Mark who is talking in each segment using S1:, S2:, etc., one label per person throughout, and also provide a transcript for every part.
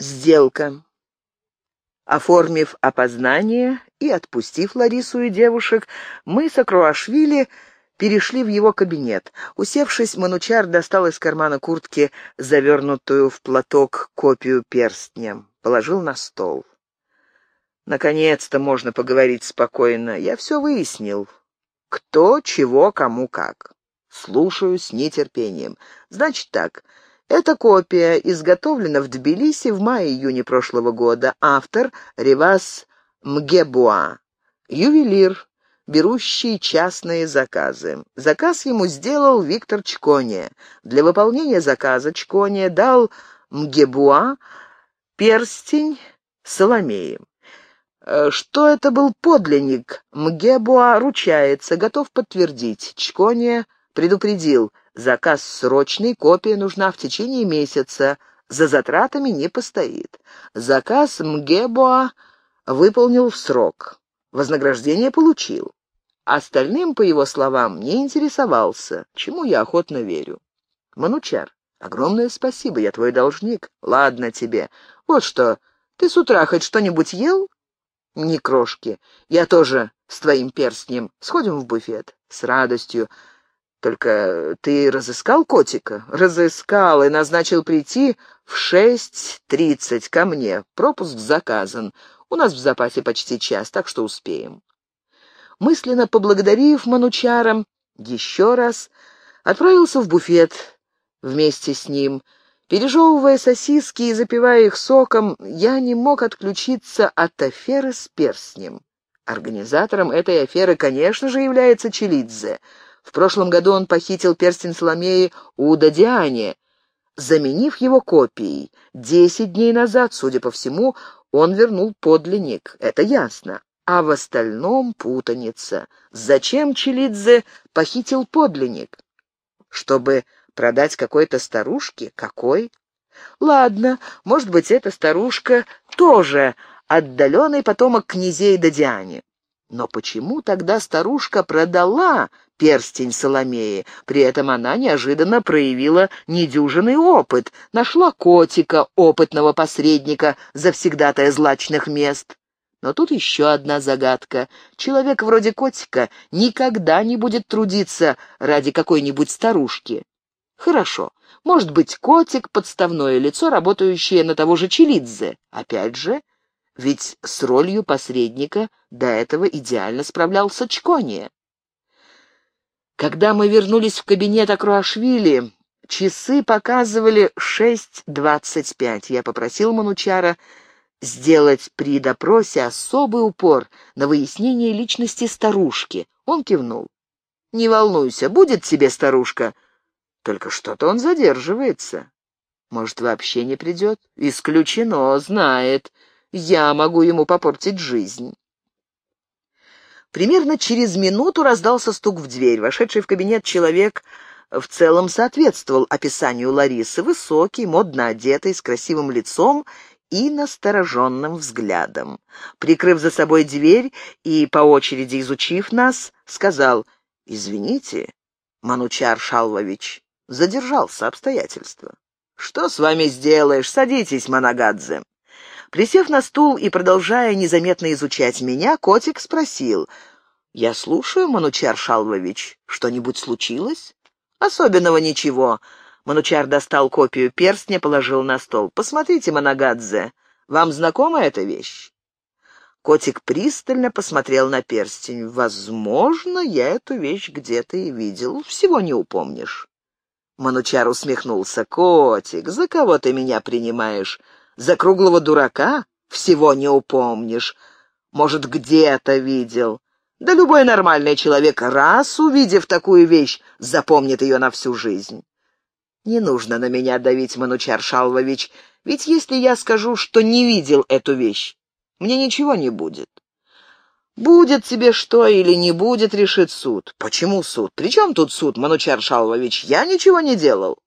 S1: Сделка. Оформив опознание и отпустив Ларису и девушек, мы с Акруашвили перешли в его кабинет. Усевшись, Манучар достал из кармана куртки завернутую в платок копию перстня, положил на стол. Наконец-то можно поговорить спокойно. Я все выяснил. Кто, чего, кому, как. Слушаю с нетерпением. Значит так, эта копия изготовлена в Тбилиси в мае-июне прошлого года. Автор — Ревас Мгебуа. Ювелир, берущий частные заказы. Заказ ему сделал Виктор Чкония. Для выполнения заказа Чкония дал Мгебуа перстень Соломеи. Э, что это был подлинник, Мгебуа ручается, готов подтвердить. Чкония предупредил, заказ срочный, копия нужна в течение месяца, за затратами не постоит. Заказ Мгебуа выполнил в срок, вознаграждение получил. Остальным, по его словам, не интересовался, чему я охотно верю. Манучар, огромное спасибо, я твой должник. Ладно тебе. Вот что, ты с утра хоть что-нибудь ел? Ни крошки. Я тоже с твоим перстнем. Сходим в буфет. С радостью. Только ты разыскал котика? Разыскал и назначил прийти в шесть тридцать ко мне. Пропуск заказан. У нас в запасе почти час, так что успеем. Мысленно поблагодарив Манучарам еще раз, отправился в буфет вместе с ним — Пережевывая сосиски и запивая их соком, я не мог отключиться от аферы с перстнем. Организатором этой аферы, конечно же, является Челидзе. В прошлом году он похитил перстень Соломеи у Дадиане, заменив его копией. Десять дней назад, судя по всему, он вернул подлинник. Это ясно. А в остальном путаница. Зачем Челидзе похитил подлинник? Чтобы Продать какой-то старушке? Какой? Ладно, может быть, эта старушка тоже отдаленный потомок князей Дадиане. Но почему тогда старушка продала перстень Соломеи? При этом она неожиданно проявила недюжинный опыт, нашла котика, опытного посредника, завсегдатая злачных мест. Но тут еще одна загадка. Человек вроде котика никогда не будет трудиться ради какой-нибудь старушки. Хорошо. Может быть, котик — подставное лицо, работающее на того же Челидзе. Опять же, ведь с ролью посредника до этого идеально справлялся Чкония. Когда мы вернулись в кабинет Акруашвили, часы показывали 6.25. Я попросил Манучара сделать при допросе особый упор на выяснение личности старушки. Он кивнул. «Не волнуйся, будет тебе старушка», только что-то он задерживается. Может, вообще не придет? Исключено, знает. Я могу ему попортить жизнь. Примерно через минуту раздался стук в дверь. Вошедший в кабинет человек в целом соответствовал описанию Ларисы. Высокий, модно одетый, с красивым лицом и настороженным взглядом. Прикрыв за собой дверь и по очереди изучив нас, сказал «Извините, Манучар Шалвович, Задержался обстоятельства. «Что с вами сделаешь? Садитесь, Манагадзе». Присев на стул и продолжая незаметно изучать меня, котик спросил. «Я слушаю, Манучар Шалвович. Что-нибудь случилось?» «Особенного ничего». Манучар достал копию перстня, положил на стол. «Посмотрите, Манагадзе, вам знакома эта вещь?» Котик пристально посмотрел на перстень. «Возможно, я эту вещь где-то и видел. Всего не упомнишь». Манучар усмехнулся. «Котик, за кого ты меня принимаешь? За круглого дурака? Всего не упомнишь. Может, где-то видел. Да любой нормальный человек, раз увидев такую вещь, запомнит ее на всю жизнь. Не нужно на меня давить, Манучар Шалвович, ведь если я скажу, что не видел эту вещь, мне ничего не будет. Будет тебе что или не будет, решит суд. Почему суд? При чем тут суд, Манучар Шалвович? Я ничего не делал.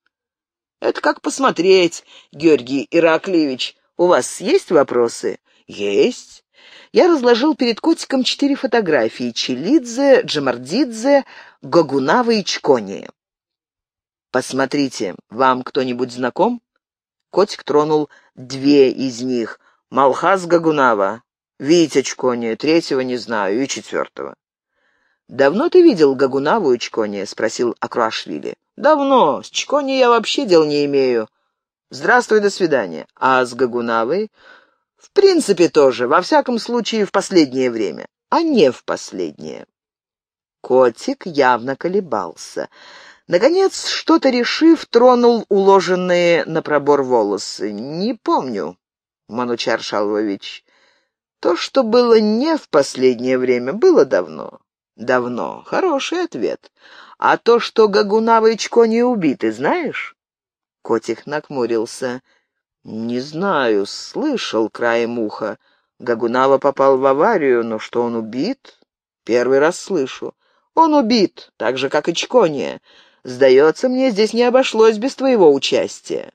S1: Это как посмотреть, Георгий Ираклевич. У вас есть вопросы? Есть. Я разложил перед котиком четыре фотографии — Челидзе, Джамардидзе, Гогунава и Чкони. Посмотрите, вам кто-нибудь знаком? Котик тронул две из них. Малхаз Гагунава, Витя Чкони, третьего не знаю, и четвертого. «Давно ты видел Гагунаву и Чкони?» — спросил Акруашвили. «Давно. С Чкони я вообще дел не имею. Здравствуй, до свидания. А с Гагунавой?» «В принципе, тоже. Во всяком случае, в последнее время. А не в последнее». Котик явно колебался. Наконец, что-то решив, тронул уложенные на пробор волосы. «Не помню, Манучар Шалвович. То, что было не в последнее время, было давно. Давно. Хороший ответ. А то, что Гагунава и Чкони убиты, знаешь?» Котик накмурился. «Не знаю, слышал краем уха. Гагунава попал в аварию, но что он убит? Первый раз слышу. Он убит, так же, как и Чкония. Сдается мне, здесь не обошлось без твоего участия».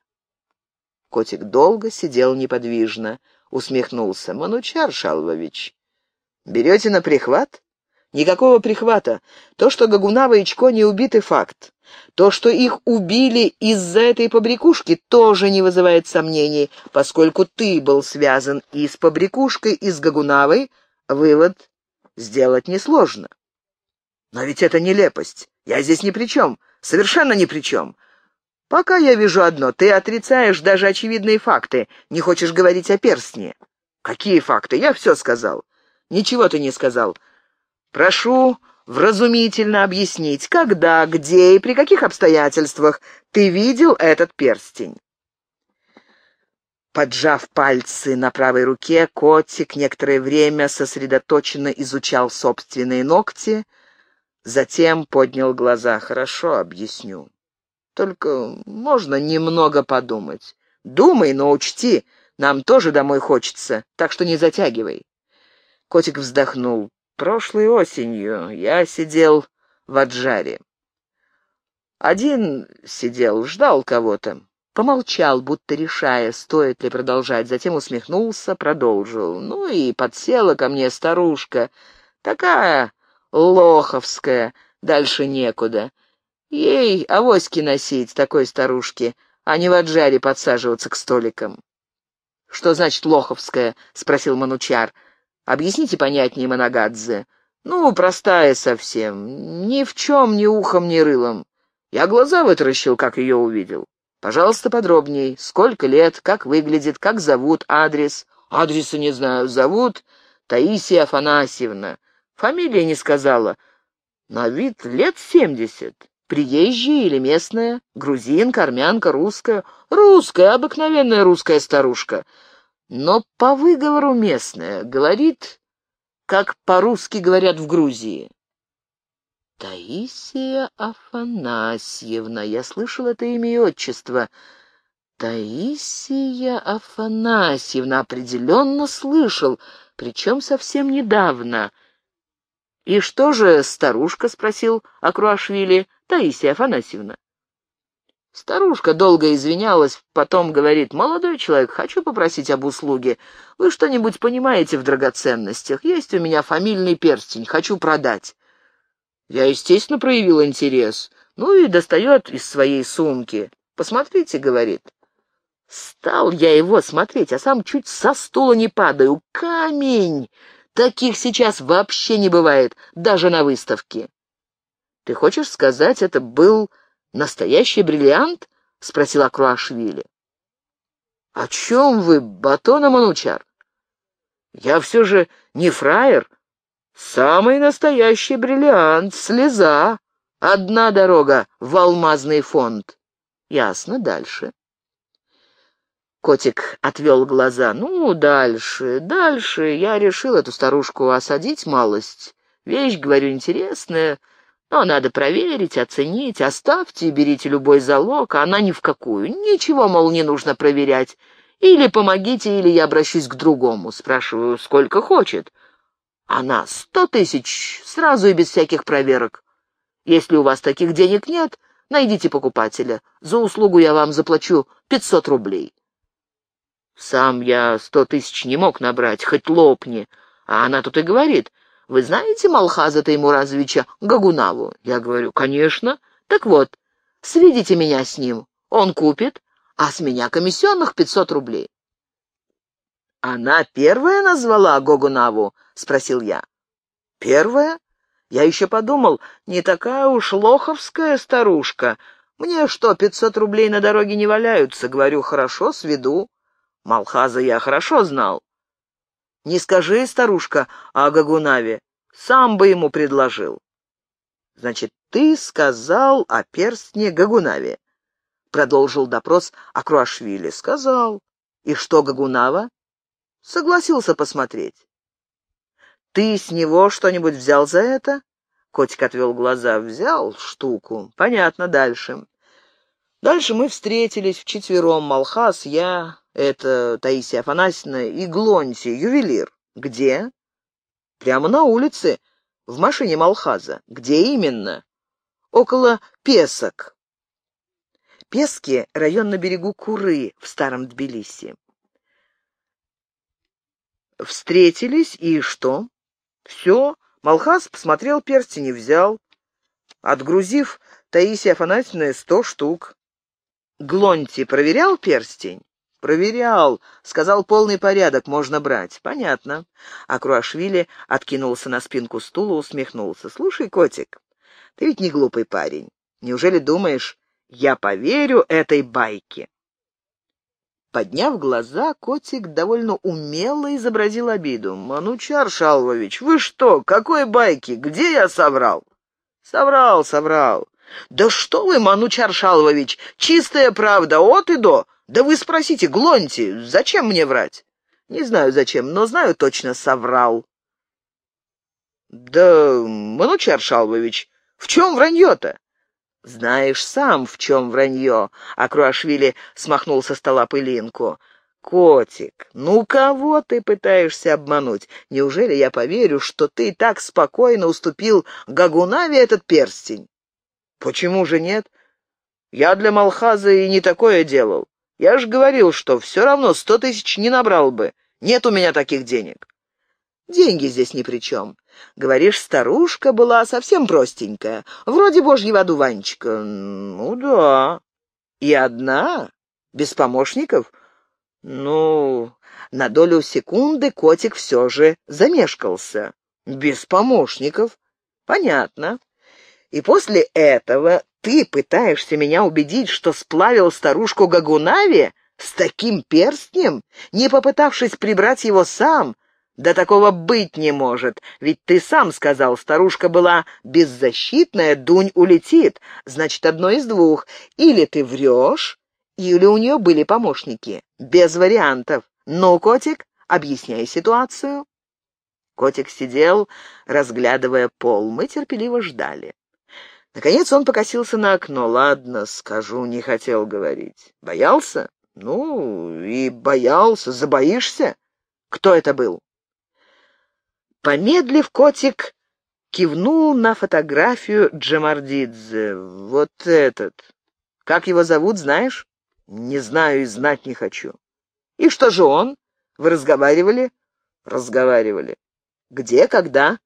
S1: Котик долго сидел неподвижно, усмехнулся. «Манучар Шалвович, берете на прихват?» Никакого прихвата. То, что Гагунава и Чкони убиты, факт. То, что их убили из-за этой побрякушки, тоже не вызывает сомнений, поскольку ты был связан и с побрякушкой, и с Гагунавой, вывод сделать несложно. Но ведь это нелепость. Я здесь ни при чем. Совершенно ни при чем. Пока я вижу одно. Ты отрицаешь даже очевидные факты. Не хочешь говорить о перстне. Какие факты? Я все сказал. Ничего ты не сказал. Прошу вразумительно объяснить, когда, где и при каких обстоятельствах ты видел этот перстень. Поджав пальцы на правой руке, котик некоторое время сосредоточенно изучал собственные ногти, Затем поднял глаза. «Хорошо, объясню. Только можно немного подумать. Думай, но учти, нам тоже домой хочется, так что не затягивай». Котик вздохнул. «Прошлой осенью я сидел в Аджаре. Один сидел, ждал кого-то. Помолчал, будто решая, стоит ли продолжать, затем усмехнулся, продолжил. Ну и подсела ко мне старушка, такая Лоховская, дальше некуда. Ей авоськи носить, такой старушке, а не в отжаре подсаживаться к столикам. — Что значит Лоховская? — спросил Манучар. — Объясните понятнее, Манагадзе. Ну, простая совсем, ни в чем ни ухом, ни рылом. Я глаза вытаращил, как ее увидел. Пожалуйста, подробней. Сколько лет, как выглядит, как зовут, адрес. Адреса не знаю, зовут Таисия Афанасьевна. Фамилия не сказала. На вид лет семьдесят. Приезжая или местная? Грузинка, армянка, русская? Русская, обыкновенная русская старушка. Но по выговору местная. Говорит, как по-русски говорят в Грузии. Таисия Афанасьевна. Я слышал это имя и отчество. Таисия Афанасьевна. Определенно слышал, причем совсем недавно — «И что же старушка?» — спросил Акруашвили, Таисия Афанасьевна. Старушка долго извинялась, потом говорит, «Молодой человек, хочу попросить об услуге. Вы что-нибудь понимаете в драгоценностях? Есть у меня фамильный перстень, хочу продать». Я, естественно, проявил интерес. Ну и достает из своей сумки. «Посмотрите», — говорит. Стал я его смотреть, а сам чуть со стула не падаю. Камень! Таких сейчас вообще не бывает, даже на выставке. Ты хочешь сказать, это был настоящий бриллиант? спросил Акруашвили. О чем вы, Батона Манучар? Я все же не фраер. Самый настоящий бриллиант, слеза. Одна дорога в алмазный фонд. Ясно, дальше. Котик отвел глаза. «Ну, дальше, дальше. Я решил эту старушку осадить малость. Вещь, говорю, интересная, но надо проверить, оценить. Оставьте, берите любой залог, а она ни в какую. Ничего, мол, не нужно проверять. Или помогите, или я обращусь к другому. Спрашиваю, сколько хочет. Она сто тысяч, сразу и без всяких проверок. Если у вас таких денег нет, найдите покупателя. За услугу я вам заплачу пятьсот рублей. Сам я сто тысяч не мог набрать, хоть лопни. А она тут и говорит, вы знаете Малхаза Таймуразовича Гагунаву? Я говорю, конечно. Так вот, сведите меня с ним. Он купит, а с меня комиссионных пятьсот рублей. «Она первая назвала Гогунаву?» — спросил я. «Первая? Я еще подумал, не такая уж лоховская старушка. Мне что, пятьсот рублей на дороге не валяются? Говорю, хорошо, сведу. Малхаза я хорошо знал. Не скажи, старушка, о Гагунаве. Сам бы ему предложил. Значит, ты сказал о перстне Гагунаве? Продолжил допрос Акруашвили. Сказал. И что Гагунава? Согласился посмотреть. «Ты с него что-нибудь взял за это?» Котик отвел глаза. «Взял штуку. Понятно, дальше». Дальше мы встретились вчетвером. Малхас, я, это Таисия Афанасьевна и Глонти, ювелир. Где? Прямо на улице, в машине Малхаза. Где именно? Около Песок. Пески — район на берегу Куры в старом Тбилиси. Встретились, и что? Все, Малхас посмотрел перстень и взял, отгрузив Таисия Афанасьевна сто штук. Глонти проверял перстень? «Проверял. Сказал, полный порядок, можно брать». «Понятно». А Круашвили откинулся на спинку стула, усмехнулся. «Слушай, котик, ты ведь не глупый парень. Неужели думаешь, я поверю этой байке?» Подняв глаза, котик довольно умело изобразил обиду. «Манучар Шалвович, вы что, какой байки? Где я соврал?» «Соврал, соврал». «Да что вы, Манучар Шалвович, чистая правда, от и до. Да вы спросите, Глонти, зачем мне врать?» «Не знаю зачем, но знаю точно, соврал». «Да, Манучар Шалвович, в чем вранье-то?» «Знаешь сам, в чем вранье», — а Круашвили смахнул со стола пылинку. «Котик, ну кого ты пытаешься обмануть? Неужели я поверю, что ты так спокойно уступил Гагунаве этот перстень?» «Почему же нет? Я для Малхаза и не такое делал. Я же говорил, что все равно сто тысяч не набрал бы. Нет у меня таких денег». «Деньги здесь ни при чем. Говоришь, старушка была совсем простенькая, вроде божьего одуванчика. Ну да. И одна? Без помощников? Ну, на долю секунды котик все же замешкался. Без помощников? Понятно. И после этого ты пытаешься меня убедить, что сплавил старушку Гагунави с таким перстнем, не попытавшись прибрать его сам, да такого быть не может, ведь ты сам сказал, старушка была беззащитная, дунь улетит. Значит, одно из двух. Или ты врешь, или у нее были помощники. Без вариантов. Ну, котик, объясняй ситуацию. Котик сидел, разглядывая пол. Мы терпеливо ждали. Наконец он покосился на окно. «Ладно, скажу, не хотел говорить. Боялся? Ну, и боялся. Забоишься? Кто это был?» Помедлив, котик кивнул на фотографию Джамардидзе. Вот этот. Как его зовут, знаешь? Не знаю и знать не хочу. И что же он? Вы разговаривали? Разговаривали. Где, когда?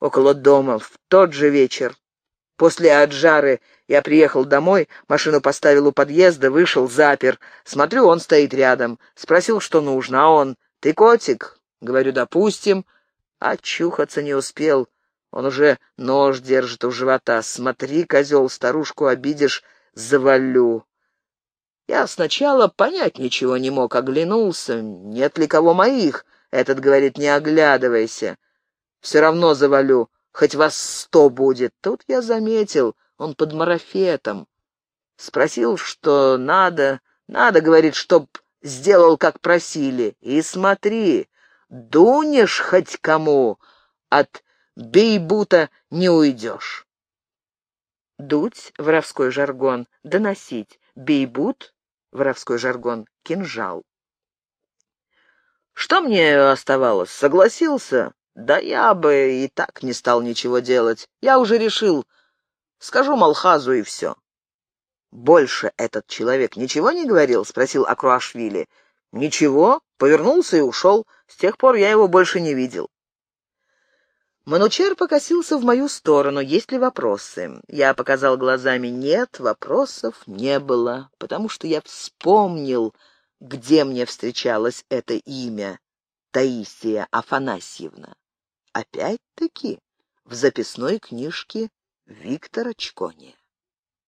S1: Около дома, в тот же вечер. После Аджары я приехал домой, машину поставил у подъезда, вышел, запер. Смотрю, он стоит рядом. Спросил, что нужно, а он... «Ты котик?» Говорю, «допустим». Очухаться не успел. Он уже нож держит у живота. Смотри, козел, старушку обидишь, завалю. Я сначала понять ничего не мог, оглянулся. Нет ли кого моих? Этот говорит, не оглядывайся. Все равно завалю, хоть вас сто будет. Тут я заметил, он под марафетом. Спросил, что надо. Надо, говорит, чтоб сделал, как просили. И смотри, Дунешь хоть кому, от бейбута не уйдешь. Дуть — воровской жаргон, доносить. Бейбут — воровской жаргон, кинжал. Что мне оставалось? Согласился? Да я бы и так не стал ничего делать. Я уже решил. Скажу Малхазу и все. «Больше этот человек ничего не говорил?» — спросил Акруашвили. «Ничего, повернулся и ушел. С тех пор я его больше не видел». Манучар покосился в мою сторону, есть ли вопросы. Я показал глазами «нет», вопросов не было, потому что я вспомнил, где мне встречалось это имя — Таисия Афанасьевна. Опять-таки в записной книжке Виктора Чкония.